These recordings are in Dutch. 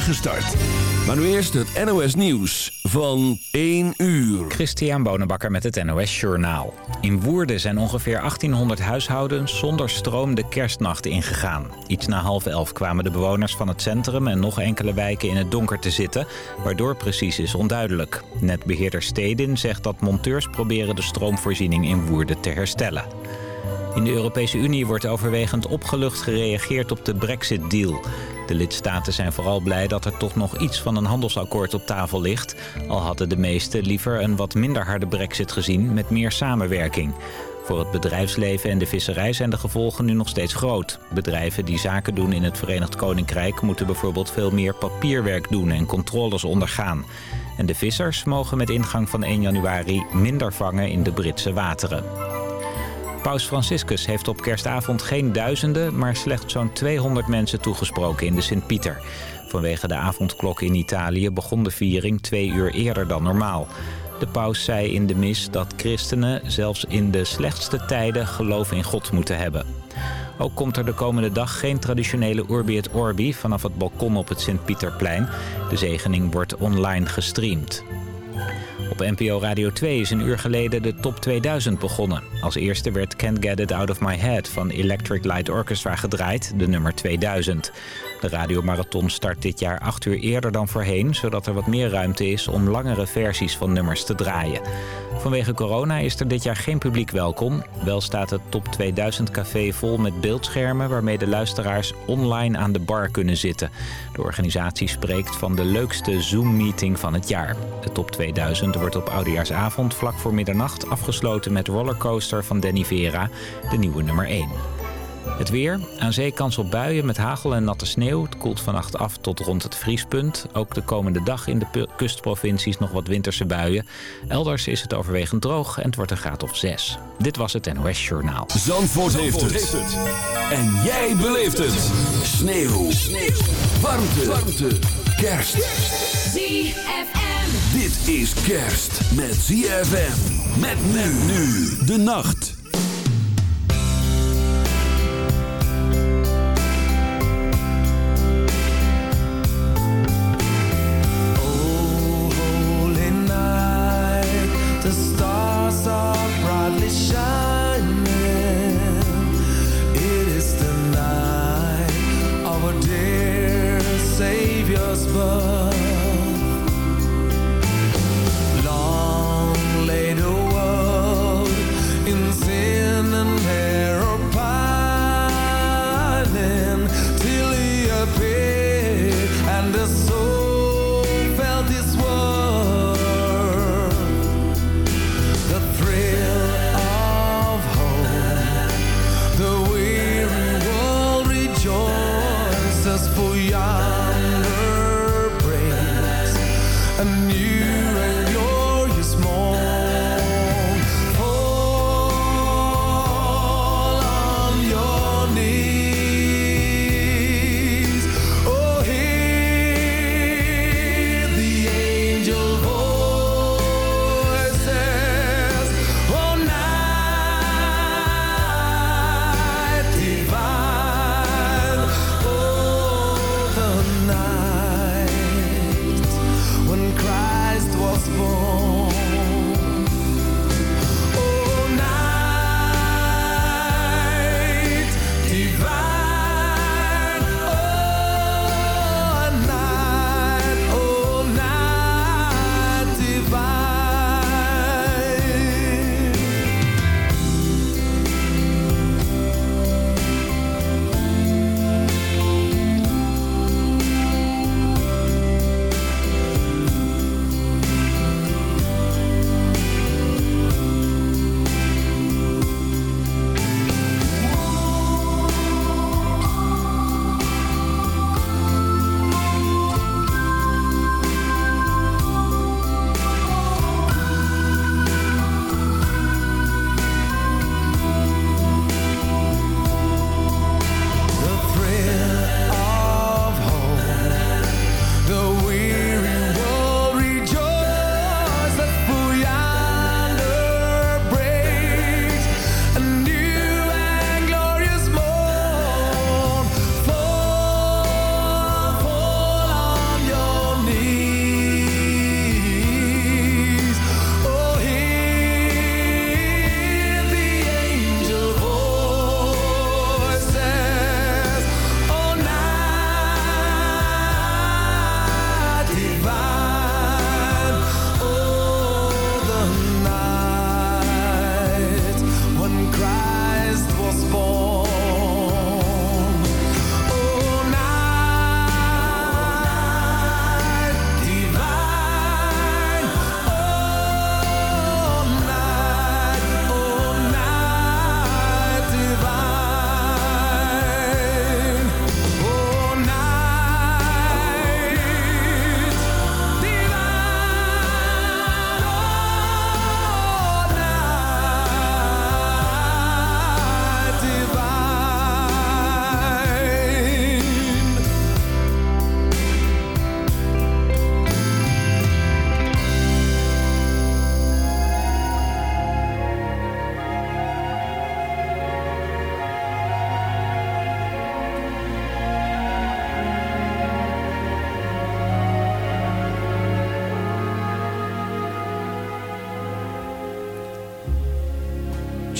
start. Maar nu eerst het NOS Nieuws van 1 uur. Christian Bonenbakker met het NOS Journaal. In Woerden zijn ongeveer 1800 huishoudens zonder stroom de kerstnacht ingegaan. Iets na half elf kwamen de bewoners van het centrum en nog enkele wijken in het donker te zitten... waardoor precies is onduidelijk. Netbeheerder Stedin zegt dat monteurs proberen de stroomvoorziening in Woerden te herstellen. In de Europese Unie wordt overwegend opgelucht gereageerd op de Brexit-deal. De lidstaten zijn vooral blij dat er toch nog iets van een handelsakkoord op tafel ligt... al hadden de meesten liever een wat minder harde brexit gezien met meer samenwerking. Voor het bedrijfsleven en de visserij zijn de gevolgen nu nog steeds groot. Bedrijven die zaken doen in het Verenigd Koninkrijk... moeten bijvoorbeeld veel meer papierwerk doen en controles ondergaan. En de vissers mogen met ingang van 1 januari minder vangen in de Britse wateren. Paus Franciscus heeft op kerstavond geen duizenden, maar slechts zo'n 200 mensen toegesproken in de Sint-Pieter. Vanwege de avondklok in Italië begon de viering twee uur eerder dan normaal. De paus zei in de mis dat christenen zelfs in de slechtste tijden geloof in God moeten hebben. Ook komt er de komende dag geen traditionele Urbi et Orbi vanaf het balkon op het Sint-Pieterplein. De zegening wordt online gestreamd. Op NPO Radio 2 is een uur geleden de Top 2000 begonnen. Als eerste werd Can't Get It Out of My Head van Electric Light Orchestra gedraaid, de nummer 2000. De radiomarathon start dit jaar acht uur eerder dan voorheen... zodat er wat meer ruimte is om langere versies van nummers te draaien. Vanwege corona is er dit jaar geen publiek welkom. Wel staat het Top 2000 café vol met beeldschermen... waarmee de luisteraars online aan de bar kunnen zitten. De organisatie spreekt van de leukste Zoom-meeting van het jaar. De Top 2000 wordt op Oudejaarsavond vlak voor middernacht afgesloten... met Rollercoaster van Danny Vera, de nieuwe nummer 1. Het weer. Aan zee kans op buien met hagel en natte sneeuw. Het koelt vannacht af tot rond het vriespunt. Ook de komende dag in de kustprovincies nog wat winterse buien. Elders is het overwegend droog en het wordt een graad of 6. Dit was het NOS Journaal. Zandvoort, heeft, het. En jij beleeft het. Sneeuw. sneeuw. Warmte. Warmte. Kerst. ZFM. Dit is kerst met ZFM. Met men nu de nacht.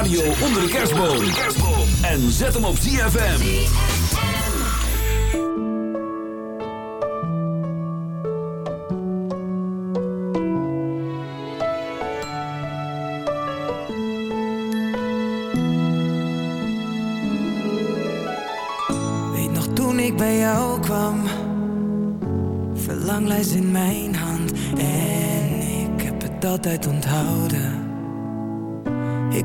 Radio onder de kerstboom. En zet hem op ZFM. Weet nog toen ik bij jou kwam, verlanglijst in mijn hand en ik heb het altijd onthouden.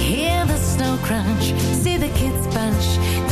Hear the snow crunch, see the kids bunch.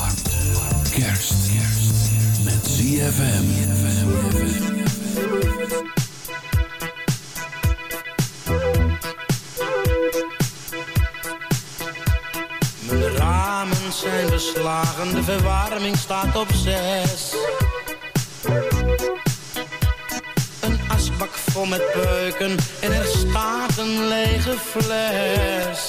warmte, kerst, kerst met ZFM. Mijn ramen zijn beslagen, de verwarming staat op zes. Een asbak vol met beuken en er staat een lege fles.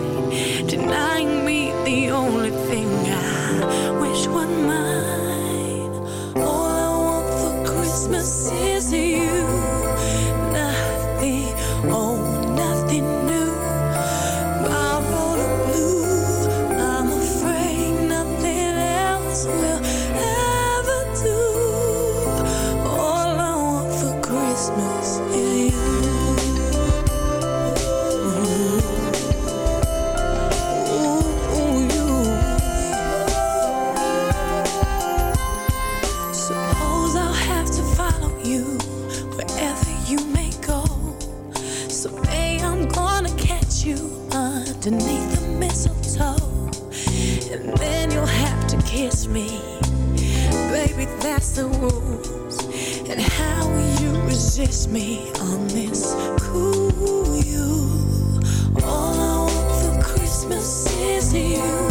the rules. And how you resist me on this cool you? All I want for Christmas is you.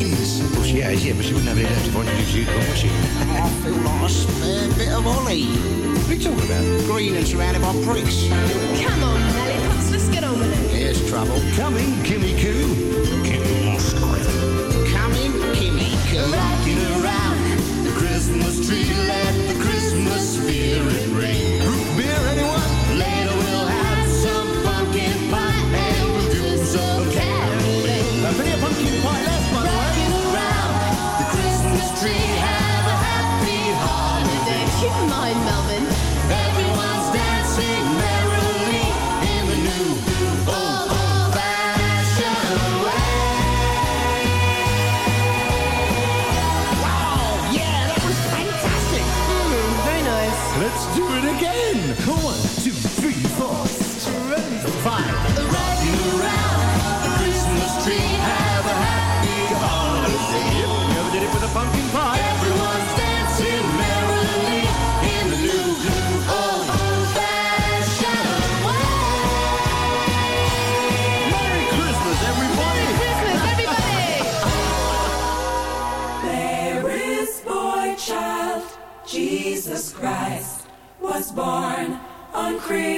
Oh Well, she has, yeah, but she wouldn't have any left if I introduced you would she? I feel like a spare bit of Ollie. What are you talking about? Green and surrounded by bricks. Come on, lollipops, let's get on with it. Here's trouble. Coming, Kimmy Coo. Kimmy Coo. Coming, Kimmy Coo. Free.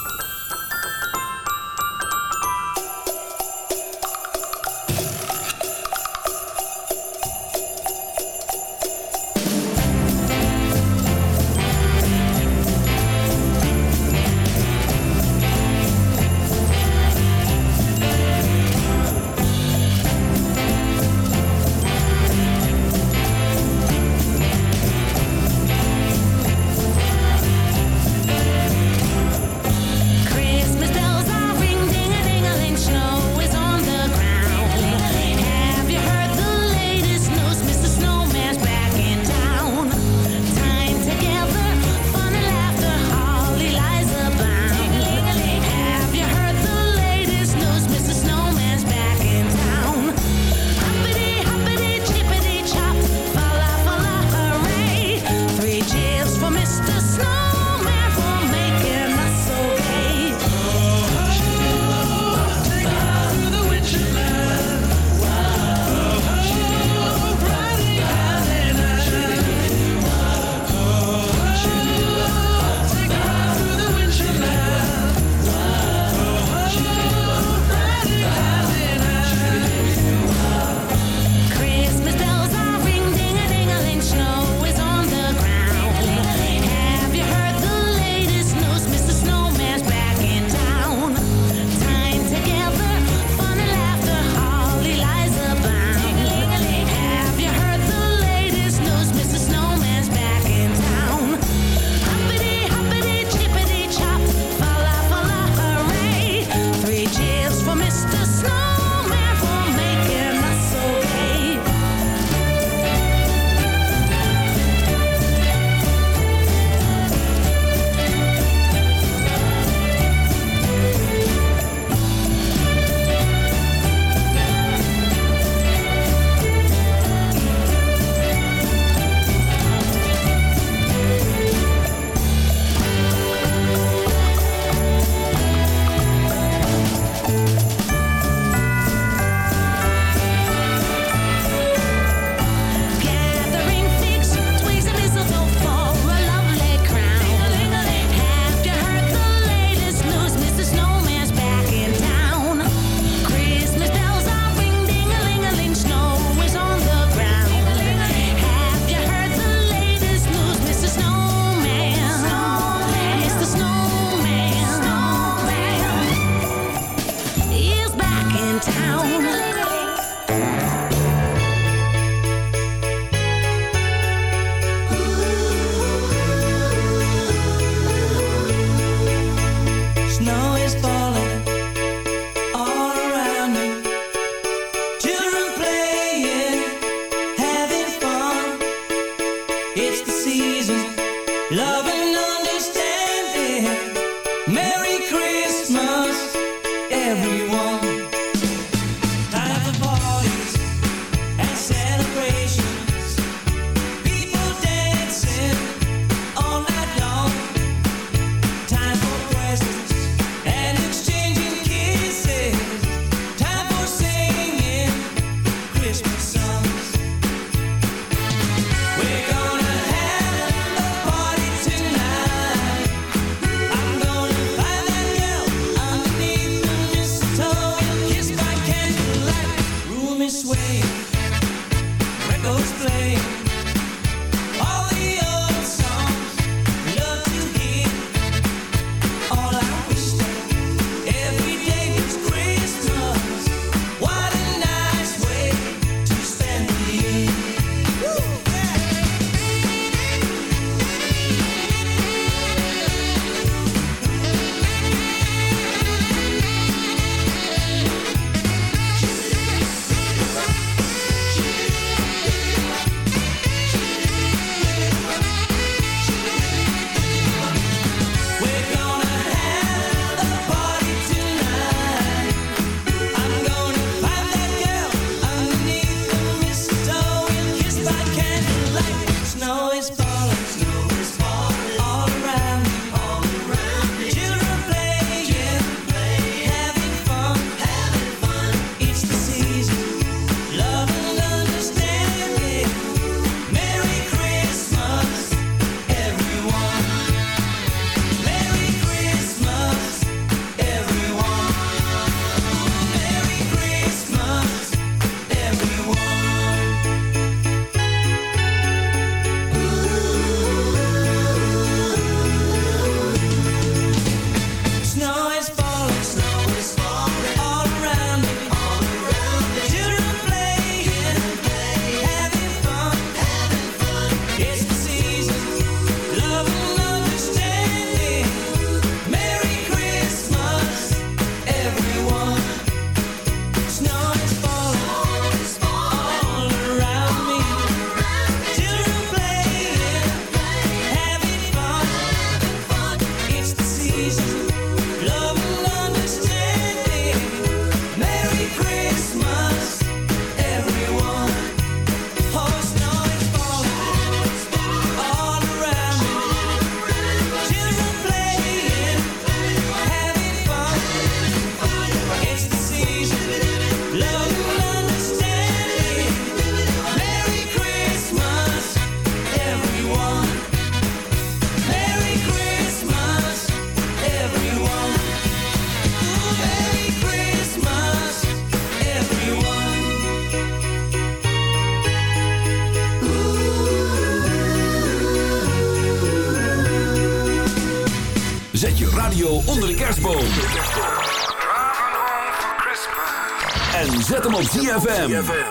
ZFM.